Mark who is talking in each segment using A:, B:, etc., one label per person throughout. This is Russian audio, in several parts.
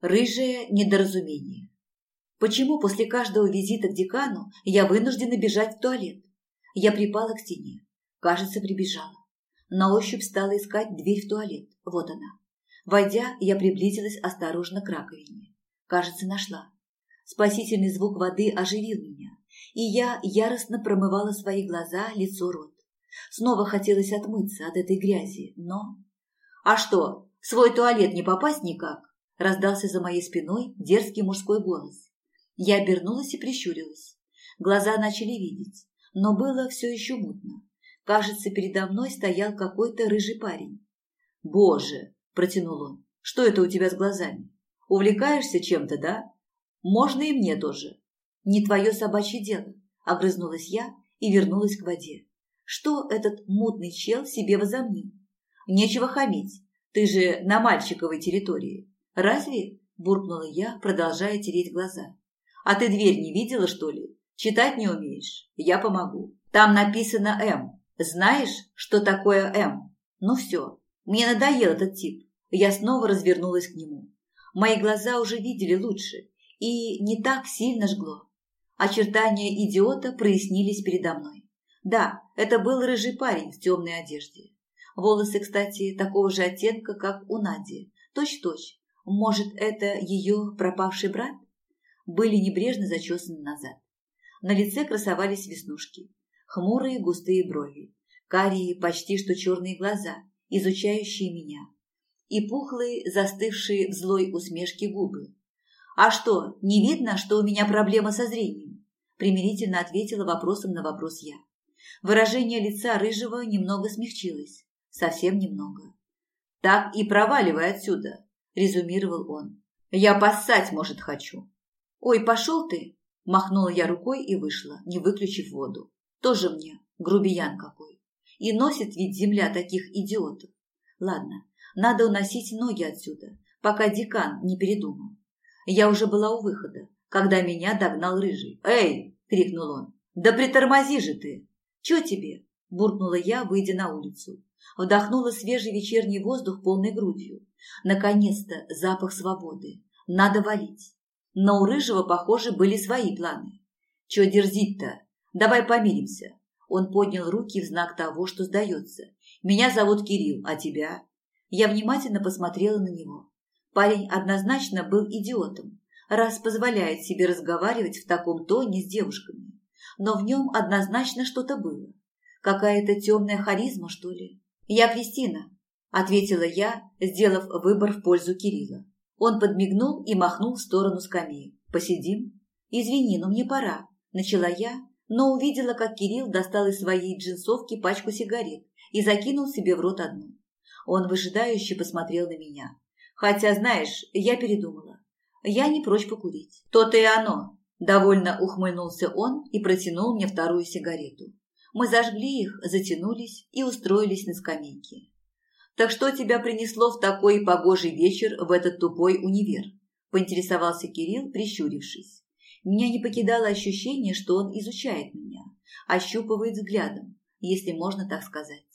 A: Рыжее недоразумение. Почему после каждого визита к декану я вынуждена бежать в туалет? Я припала к стене. Кажется, прибежала. На ощупь стала искать дверь в туалет. Вот она. Войдя, я приблизилась осторожно к раковине. Кажется, нашла. Спасительный звук воды оживил меня, и я яростно промывала свои глаза, лицо, рот. Снова хотелось отмыться от этой грязи, но... «А что, в свой туалет не попасть никак?» Раздался за моей спиной дерзкий мужской голос. Я обернулась и прищурилась. Глаза начали видеть, но было все еще мутно. Кажется, передо мной стоял какой-то рыжий парень. «Боже!» – протянул он. «Что это у тебя с глазами? Увлекаешься чем-то, да? Можно и мне тоже». «Не твое собачье дело», – огрызнулась я и вернулась к воде. «Что этот мутный чел себе возомнил? Нечего хамить, ты же на мальчиковой территории. «Разве?» – буркнула я, продолжая тереть глаза. «А ты дверь не видела, что ли? Читать не умеешь? Я помогу. Там написано «М». Знаешь, что такое «М»? Ну все, мне надоел этот тип. Я снова развернулась к нему. Мои глаза уже видели лучше, и не так сильно жгло. Очертания идиота прояснились передо мной. Да, это был рыжий парень в темной одежде. Волосы, кстати, такого же оттенка, как у Нади. Точь-точь, может, это ее пропавший брат? Были небрежно зачесаны назад. На лице красовались веснушки, хмурые густые брови, карие, почти что черные глаза, изучающие меня, и пухлые, застывшие в злой усмешке губы. «А что, не видно, что у меня проблема со зрением?» примирительно ответила вопросом на вопрос я. Выражение лица рыжего немного смягчилось, совсем немного. «Так и проваливай отсюда», – резюмировал он. «Я поссать, может, хочу». «Ой, пошел ты!» – махнула я рукой и вышла, не выключив воду. «Тоже мне, грубиян какой. И носит ведь земля таких идиотов. Ладно, надо уносить ноги отсюда, пока декан не передумал. Я уже была у выхода, когда меня догнал рыжий. «Эй!» – крикнул он. «Да притормози же ты!» «Чё тебе?» – буркнула я, выйдя на улицу. Вдохнула свежий вечерний воздух полной грудью. Наконец-то запах свободы. Надо валить. Но у Рыжего, похоже, были свои планы. Чего дерзить-то? Давай помиримся. Он поднял руки в знак того, что сдается. Меня зовут Кирилл, а тебя? Я внимательно посмотрела на него. Парень однозначно был идиотом, раз позволяет себе разговаривать в таком тоне с девушками. Но в нем однозначно что-то было. Какая-то темная харизма, что ли. Я Кристина, – ответила я, сделав выбор в пользу Кирилла. Он подмигнул и махнул в сторону скамеи. «Посидим?» «Извини, но мне пора», – начала я, но увидела, как Кирилл достал из своей джинсовки пачку сигарет и закинул себе в рот одну. Он выжидающе посмотрел на меня. Хотя, знаешь, я передумала. Я не прочь покурить. То-то и оно. Довольно ухмыльнулся он и протянул мне вторую сигарету. Мы зажгли их, затянулись и устроились на скамейке. «Так что тебя принесло в такой погожий вечер в этот тупой универ?» – поинтересовался Кирилл, прищурившись. Меня не покидало ощущение, что он изучает меня, ощупывает взглядом, если можно так сказать.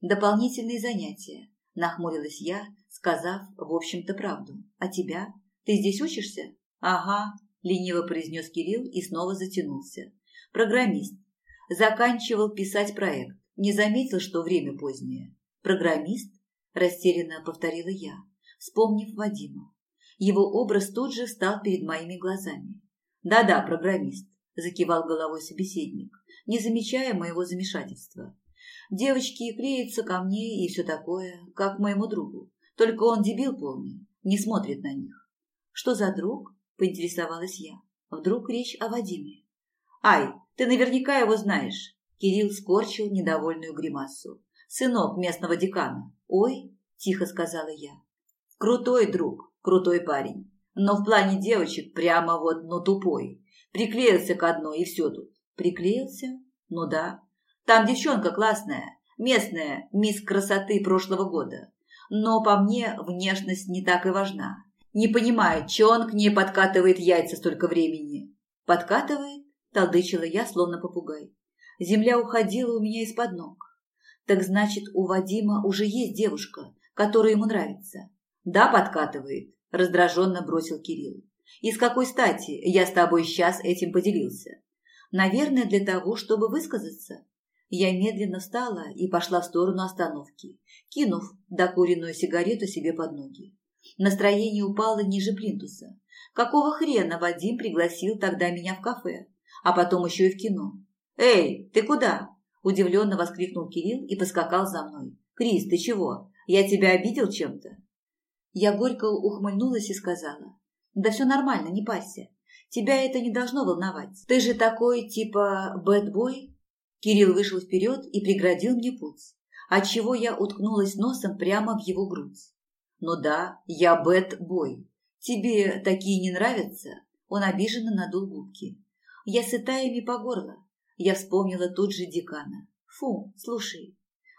A: «Дополнительные занятия», – нахмурилась я, сказав, в общем-то, правду. «А тебя? Ты здесь учишься?» «Ага», – лениво произнес Кирилл и снова затянулся. «Программист. Заканчивал писать проект. Не заметил, что время позднее. Программист? Растерянно повторила я, вспомнив Вадима. Его образ тут же встал перед моими глазами. «Да-да, программист», – закивал головой собеседник, не замечая моего замешательства. «Девочки клеятся ко мне и все такое, как моему другу. Только он дебил полный, не смотрит на них». «Что за друг?» – поинтересовалась я. «Вдруг речь о Вадиме?» «Ай, ты наверняка его знаешь!» Кирилл скорчил недовольную гримасу. «Сынок местного декана. «Ой», – тихо сказала я. «Крутой друг, крутой парень. Но в плане девочек прямо вот, ну, тупой. Приклеился к одной, и все тут». «Приклеился? Ну да. Там девчонка классная, местная, мисс красоты прошлого года. Но по мне внешность не так и важна. Не понимает, че он к ней подкатывает яйца столько времени». «Подкатывает?» – толдычила я, словно попугай. Земля уходила у меня из-под ног. Так значит, у Вадима уже есть девушка, которая ему нравится. Да, подкатывает, раздраженно бросил Кирилл. И с какой стати я с тобой сейчас этим поделился? Наверное, для того, чтобы высказаться. Я медленно встала и пошла в сторону остановки, кинув докуренную сигарету себе под ноги. Настроение упало ниже плинтуса. Какого хрена Вадим пригласил тогда меня в кафе, а потом еще и в кино? «Эй, ты куда?» – удивленно воскликнул Кирилл и поскакал за мной. «Крис, ты чего? Я тебя обидел чем-то?» Я горько ухмыльнулась и сказала. «Да все нормально, не парься. Тебя это не должно волновать. Ты же такой, типа, бэтбой?» Кирилл вышел вперед и преградил мне путь, отчего я уткнулась носом прямо в его грудь. «Ну да, я бэтбой. Тебе такие не нравятся?» Он обиженно надул губки. «Я сытая ими по горло». Я вспомнила тут же декана. «Фу, слушай,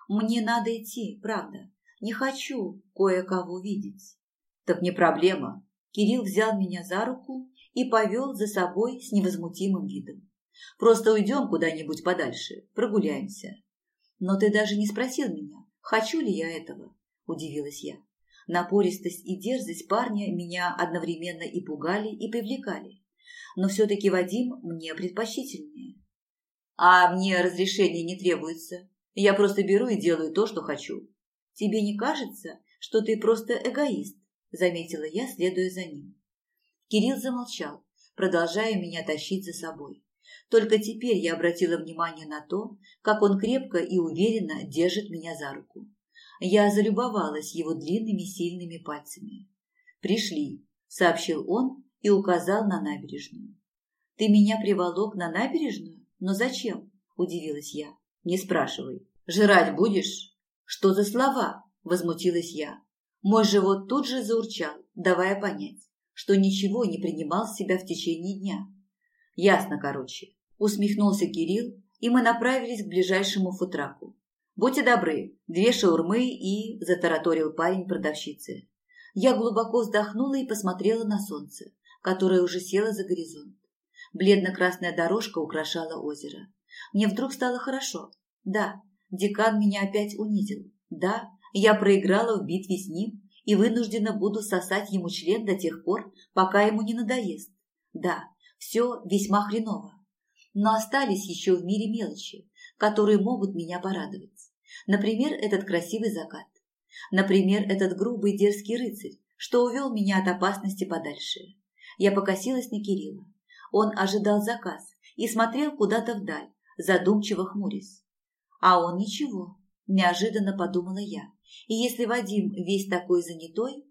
A: мне надо идти, правда. Не хочу кое-кого видеть. Так не проблема. Кирилл взял меня за руку и повел за собой с невозмутимым видом. Просто уйдем куда-нибудь подальше, прогуляемся. Но ты даже не спросил меня, хочу ли я этого, удивилась я. Напористость и дерзость парня меня одновременно и пугали, и привлекали. Но все-таки Вадим мне предпочтительнее. А мне разрешение не требуется. Я просто беру и делаю то, что хочу. Тебе не кажется, что ты просто эгоист? Заметила я, следуя за ним. Кирилл замолчал, продолжая меня тащить за собой. Только теперь я обратила внимание на то, как он крепко и уверенно держит меня за руку. Я залюбовалась его длинными сильными пальцами. «Пришли», — сообщил он и указал на набережную. «Ты меня приволок на набережную? Но зачем?» – удивилась я. Не спрашивай. Жрать будешь? Что за слова? Возмутилась я. Мой живот тут же заурчал, давая понять, что ничего не принимал в себя в течение дня. Ясно, короче. Усмехнулся Кирилл, и мы направились к ближайшему футраку. «Будьте добры, две шаурмы и...» – затараторил парень продавщицы. Я глубоко вздохнула и посмотрела на солнце, которое уже село за горизонт. Бледно-красная дорожка украшала озеро. Мне вдруг стало хорошо. Да, декан меня опять унизил. Да, я проиграла в битве с ним и вынуждена буду сосать ему член до тех пор, пока ему не надоест. Да, все весьма хреново. Но остались еще в мире мелочи, которые могут меня порадовать. Например, этот красивый закат. Например, этот грубый дерзкий рыцарь, что увел меня от опасности подальше. Я покосилась на Кирилла. Он ожидал заказ и смотрел куда-то вдаль, задумчиво хмурясь. А он ничего, неожиданно подумала я. И если Вадим весь такой занятой,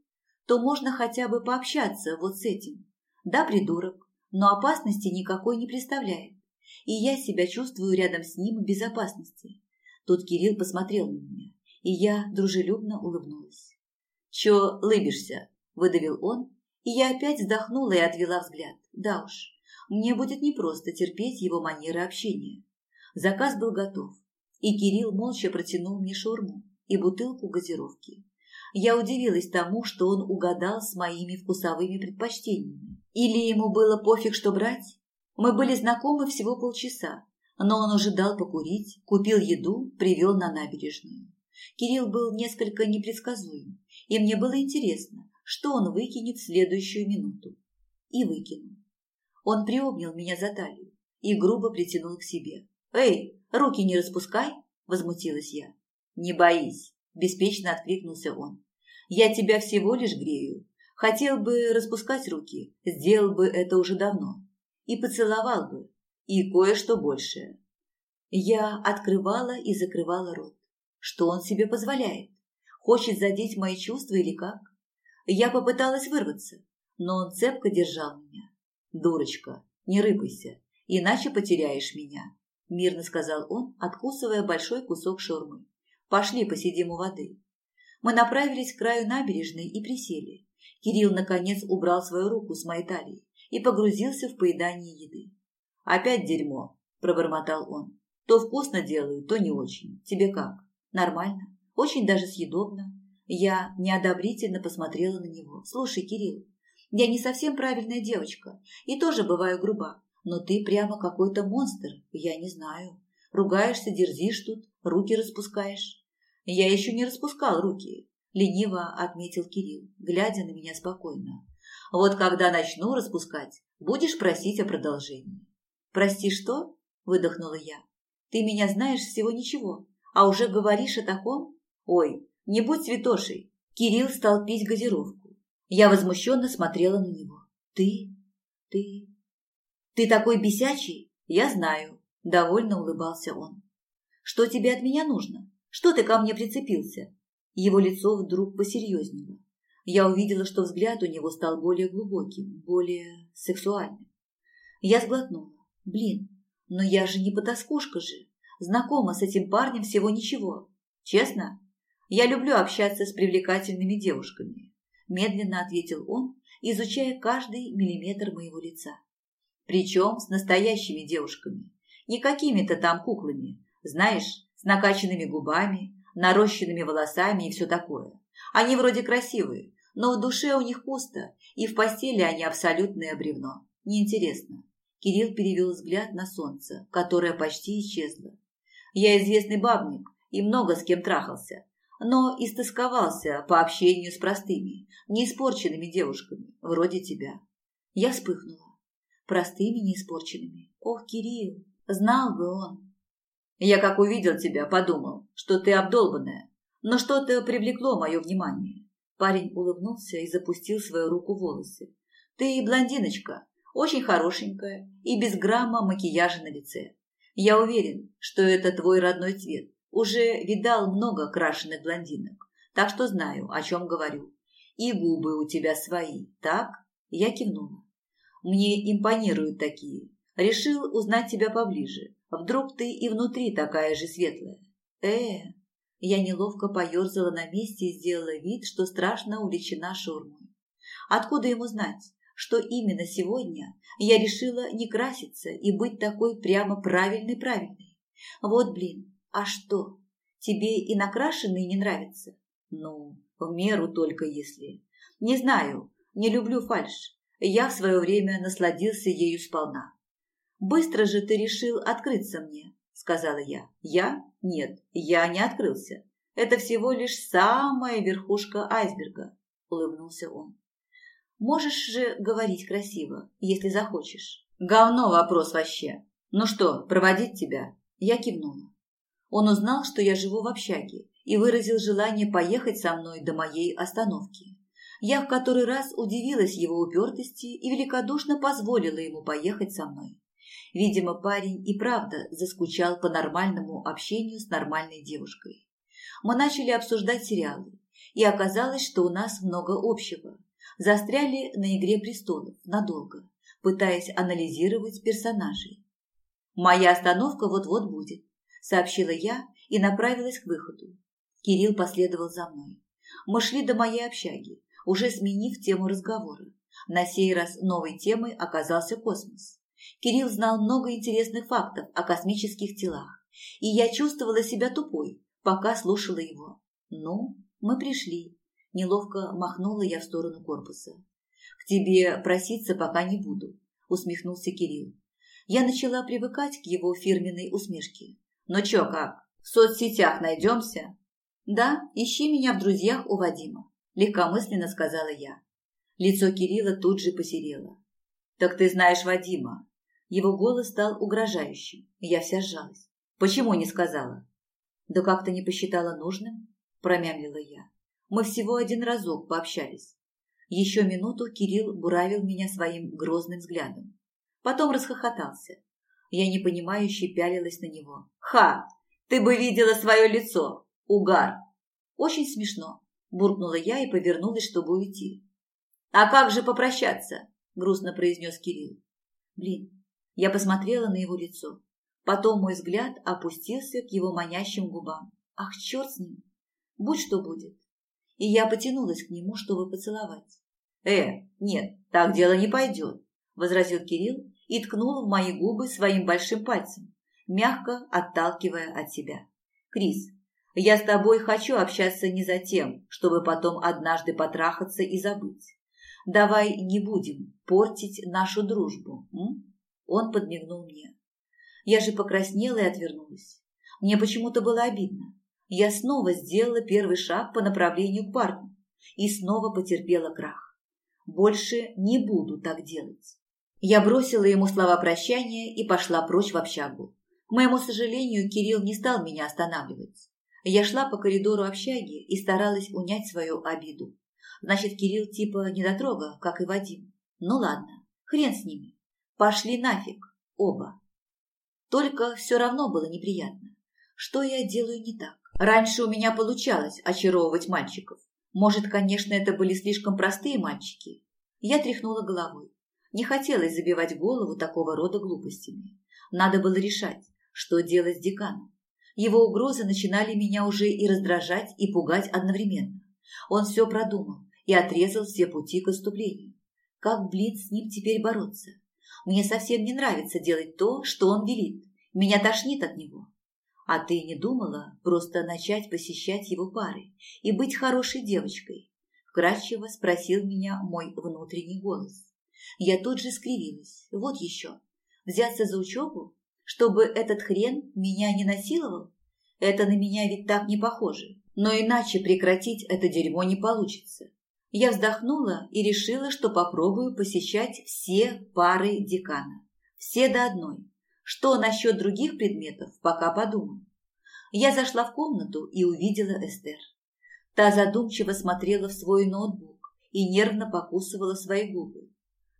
A: то можно хотя бы пообщаться вот с этим. Да, придурок, но опасности никакой не представляет. И я себя чувствую рядом с ним в безопасности. Тут Кирилл посмотрел на меня, и я дружелюбно улыбнулась. «Чё лыбишься?» – выдавил он, и я опять вздохнула и отвела взгляд. Да уж, мне будет непросто терпеть его манеры общения. Заказ был готов, и Кирилл молча протянул мне шаурму и бутылку газировки. Я удивилась тому, что он угадал с моими вкусовыми предпочтениями. Или ему было пофиг, что брать? Мы были знакомы всего полчаса, но он уже дал покурить, купил еду, привел на набережную. Кирилл был несколько непредсказуем, и мне было интересно, что он выкинет в следующую минуту. И выкинул. Он приобнял меня за талию и грубо притянул к себе. «Эй, руки не распускай!» – возмутилась я. «Не боись!» – беспечно откликнулся он. «Я тебя всего лишь грею. Хотел бы распускать руки, сделал бы это уже давно. И поцеловал бы, и кое-что большее». Я открывала и закрывала рот. Что он себе позволяет? Хочет задеть мои чувства или как? Я попыталась вырваться, но он цепко держал меня. «Дурочка, не рыпайся, иначе потеряешь меня», – мирно сказал он, откусывая большой кусок шаурмы. «Пошли посидим у воды». Мы направились к краю набережной и присели. Кирилл, наконец, убрал свою руку с моей талии и погрузился в поедание еды. «Опять дерьмо», – пробормотал он. «То вкусно делаю, то не очень. Тебе как? Нормально? Очень даже съедобно». Я неодобрительно посмотрела на него. «Слушай, Кирилл, я не совсем правильная девочка и тоже бываю груба. Но ты прямо какой-то монстр, я не знаю. Ругаешься, дерзишь тут, руки распускаешь. Я еще не распускал руки. Лениво отметил Кирилл, глядя на меня спокойно. Вот когда начну распускать, будешь просить о продолжении. Прости, что? Выдохнула я. Ты меня знаешь всего ничего, а уже говоришь о таком? Ой, не будь святошей. Кирилл стал пить газировку. Я возмущенно смотрела на него. Ты? Ты? Ты такой бесячий? Я знаю. Довольно улыбался он. Что тебе от меня нужно? Что ты ко мне прицепился? Его лицо вдруг посерьезнело. Я увидела, что взгляд у него стал более глубоким, более сексуальным. Я сглотнула. Блин, но я же не потаскушка же. Знакома с этим парнем всего ничего. Честно? Я люблю общаться с привлекательными девушками. Медленно ответил он, изучая каждый миллиметр моего лица. Причем с настоящими девушками. Не какими-то там куклами. Знаешь, с накачанными губами, нарощенными волосами и все такое. Они вроде красивые, но в душе у них пусто, и в постели они абсолютное бревно. Неинтересно. Кирилл перевел взгляд на солнце, которое почти исчезло. Я известный бабник и много с кем трахался, но истосковался по общению с простыми, неиспорченными девушками, вроде тебя. Я вспыхнула. Простыми, неиспорченными. Ох, Кирилл, знал бы он. Я, как увидел тебя, подумал, что ты обдолбанная, но что-то привлекло мое внимание. Парень улыбнулся и запустил свою руку в волосы. Ты блондиночка, очень хорошенькая и без грамма макияжа на лице. Я уверен, что это твой родной цвет. Уже видал много крашеных блондинок, так что знаю, о чем говорю. И губы у тебя свои, так? Я кивнула. Мне импонируют такие. Решил узнать тебя поближе. Вдруг ты и внутри такая же светлая. Э, я неловко поерзала на месте и сделала вид, что страшно увлечена шурмой. Откуда ему знать, что именно сегодня я решила не краситься и быть такой прямо правильной-правильной? Вот блин, а что, тебе и накрашенные не нравятся? Ну, в меру только если. Не знаю, не люблю фальшь. Я в свое время насладился ею сполна. «Быстро же ты решил открыться мне», — сказала я. «Я? Нет, я не открылся. Это всего лишь самая верхушка айсберга», — улыбнулся он. «Можешь же говорить красиво, если захочешь». «Говно вопрос вообще. Ну что, проводить тебя?» Я кивнула. Он узнал, что я живу в общаге, и выразил желание поехать со мной до моей остановки. Я в который раз удивилась его упертости и великодушно позволила ему поехать со мной. Видимо, парень и правда заскучал по нормальному общению с нормальной девушкой. Мы начали обсуждать сериалы, и оказалось, что у нас много общего. Застряли на «Игре престолов» надолго, пытаясь анализировать персонажей. «Моя остановка вот-вот будет», сообщила я и направилась к выходу. Кирилл последовал за мной. Мы шли до моей общаги, уже сменив тему разговора. На сей раз новой темой оказался космос. Кирилл знал много интересных фактов о космических телах, и я чувствовала себя тупой, пока слушала его. «Ну, мы пришли», – неловко махнула я в сторону корпуса. «К тебе проситься пока не буду», – усмехнулся Кирилл. Я начала привыкать к его фирменной усмешке. Ну чё как, в соцсетях найдемся? Да, ищи меня в друзьях у Вадима, легкомысленно сказала я. Лицо Кирилла тут же посерело. Так ты знаешь Вадима. Его голос стал угрожающим, я вся сжалась. Почему не сказала? Да как-то не посчитала нужным, промямлила я. Мы всего один разок пообщались. Еще минуту Кирилл буравил меня своим грозным взглядом. Потом расхохотался. Я непонимающе пялилась на него. «Ха! Ты бы видела свое лицо! Угар!» «Очень смешно!» – буркнула я и повернулась, чтобы уйти. «А как же попрощаться?» – грустно произнес Кирилл. «Блин!» Я посмотрела на его лицо. Потом мой взгляд опустился к его манящим губам. «Ах, черт с ним! Будь что будет!» И я потянулась к нему, чтобы поцеловать. «Э, нет, так дело не пойдет!» – возразил Кирилл и ткнул в мои губы своим большим пальцем, мягко отталкивая от себя. «Крис, я с тобой хочу общаться не за тем, чтобы потом однажды потрахаться и забыть. Давай не будем портить нашу дружбу, м?» Он подмигнул мне. Я же покраснела и отвернулась. Мне почему-то было обидно. Я снова сделала первый шаг по направлению к парку и снова потерпела крах. Больше не буду так делать. Я бросила ему слова прощания и пошла прочь в общагу. К моему сожалению, Кирилл не стал меня останавливать. Я шла по коридору общаги и старалась унять свою обиду. Значит, Кирилл типа недотрога, как и Вадим. Ну ладно, хрен с ними. Пошли нафиг, оба. Только все равно было неприятно. Что я делаю не так? Раньше у меня получалось очаровывать мальчиков. Может, конечно, это были слишком простые мальчики. Я тряхнула головой. Не хотелось забивать голову такого рода глупостями. Надо было решать, что делать с деканом. Его угрозы начинали меня уже и раздражать, и пугать одновременно. Он все продумал и отрезал все пути к отступлению. Как, блин, с ним теперь бороться? Мне совсем не нравится делать то, что он велит. Меня тошнит от него. А ты не думала просто начать посещать его пары и быть хорошей девочкой? Вкратчиво спросил меня мой внутренний голос. Я тут же скривилась. Вот еще. Взяться за учебу? Чтобы этот хрен меня не насиловал? Это на меня ведь так не похоже. Но иначе прекратить это дерьмо не получится. Я вздохнула и решила, что попробую посещать все пары декана. Все до одной. Что насчет других предметов, пока подумаю. Я зашла в комнату и увидела Эстер. Та задумчиво смотрела в свой ноутбук и нервно покусывала свои губы.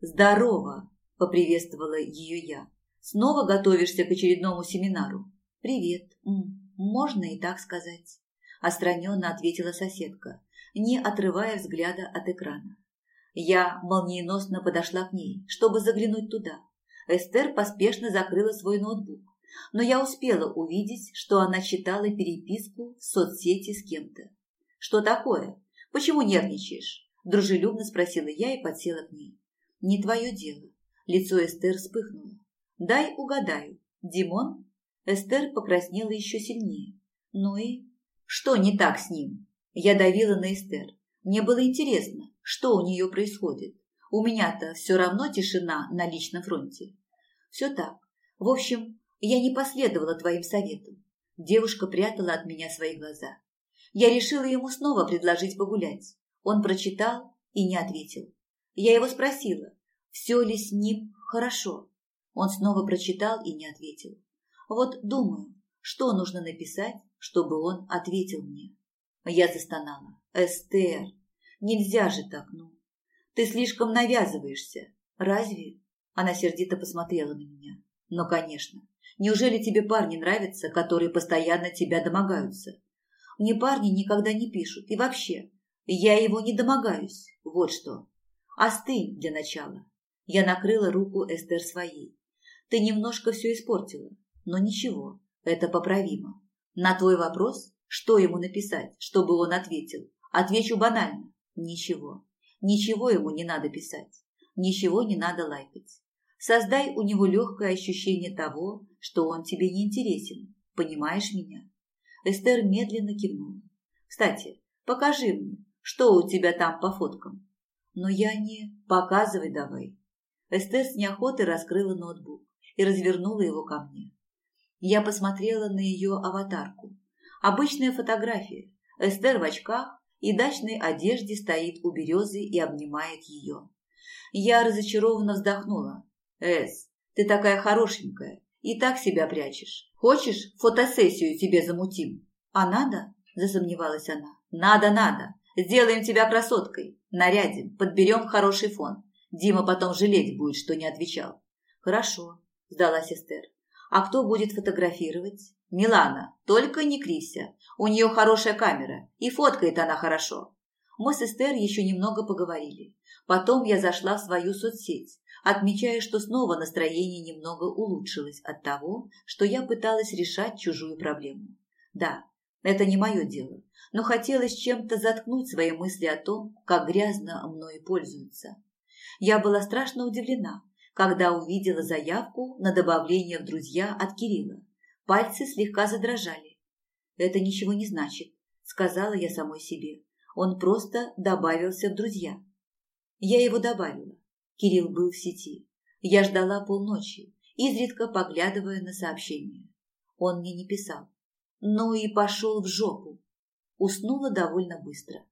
A: «Здорово!» – поприветствовала ее я. «Снова готовишься к очередному семинару?» «Привет. Можно и так сказать», – остраненно ответила соседка, не отрывая взгляда от экрана. Я молниеносно подошла к ней, чтобы заглянуть туда – Эстер поспешно закрыла свой ноутбук, но я успела увидеть, что она читала переписку в соцсети с кем-то. «Что такое? Почему нервничаешь?» – дружелюбно спросила я и подсела к ней. «Не твое дело». Лицо Эстер вспыхнуло. «Дай угадаю. Димон?» Эстер покраснела еще сильнее. «Ну и?» «Что не так с ним?» Я давила на Эстер. Мне было интересно, что у нее происходит. У меня-то все равно тишина на личном фронте. Все так. В общем, я не последовала твоим советам. Девушка прятала от меня свои глаза. Я решила ему снова предложить погулять. Он прочитал и не ответил. Я его спросила, все ли с ним хорошо. Он снова прочитал и не ответил. Вот думаю, что нужно написать, чтобы он ответил мне. Я застонала. Эстер, нельзя же так, ну. Ты слишком навязываешься. Разве? Она сердито посмотрела на меня. Ну, конечно. Неужели тебе парни нравятся, которые постоянно тебя домогаются? Мне парни никогда не пишут. И вообще, я его не домогаюсь. Вот что. Остынь для начала. Я накрыла руку Эстер своей. Ты немножко все испортила. Но ничего, это поправимо. На твой вопрос, что ему написать, чтобы он ответил, отвечу банально. Ничего. Ничего ему не надо писать, ничего не надо лайкать. Создай у него легкое ощущение того, что он тебе не интересен. Понимаешь меня? Эстер медленно кивнула. Кстати, покажи мне, что у тебя там по фоткам. Но я не... Показывай давай. Эстер с неохотой раскрыла ноутбук и развернула его ко мне. Я посмотрела на ее аватарку. Обычная фотография. Эстер в очках и дачной одежде стоит у березы и обнимает ее. Я разочарованно вздохнула. «Эс, ты такая хорошенькая и так себя прячешь. Хочешь, фотосессию тебе замутим?» «А надо?» – засомневалась она. «Надо, надо. Сделаем тебя красоткой. Нарядим, подберем хороший фон. Дима потом жалеть будет, что не отвечал». «Хорошо», – сдалась Эстер. «А кто будет фотографировать?» «Милана, только не кривься. У нее хорошая камера, и фоткает она хорошо». Мы с Эстер еще немного поговорили. Потом я зашла в свою соцсеть, отмечая, что снова настроение немного улучшилось от того, что я пыталась решать чужую проблему. Да, это не мое дело, но хотелось чем-то заткнуть свои мысли о том, как грязно мной пользуются. Я была страшно удивлена, когда увидела заявку на добавление в друзья от Кирилла. Пальцы слегка задрожали. «Это ничего не значит», — сказала я самой себе. Он просто добавился в друзья. Я его добавила. Кирилл был в сети. Я ждала полночи, изредка поглядывая на сообщения. Он мне не писал. Ну и пошел в жопу. Уснула довольно быстро.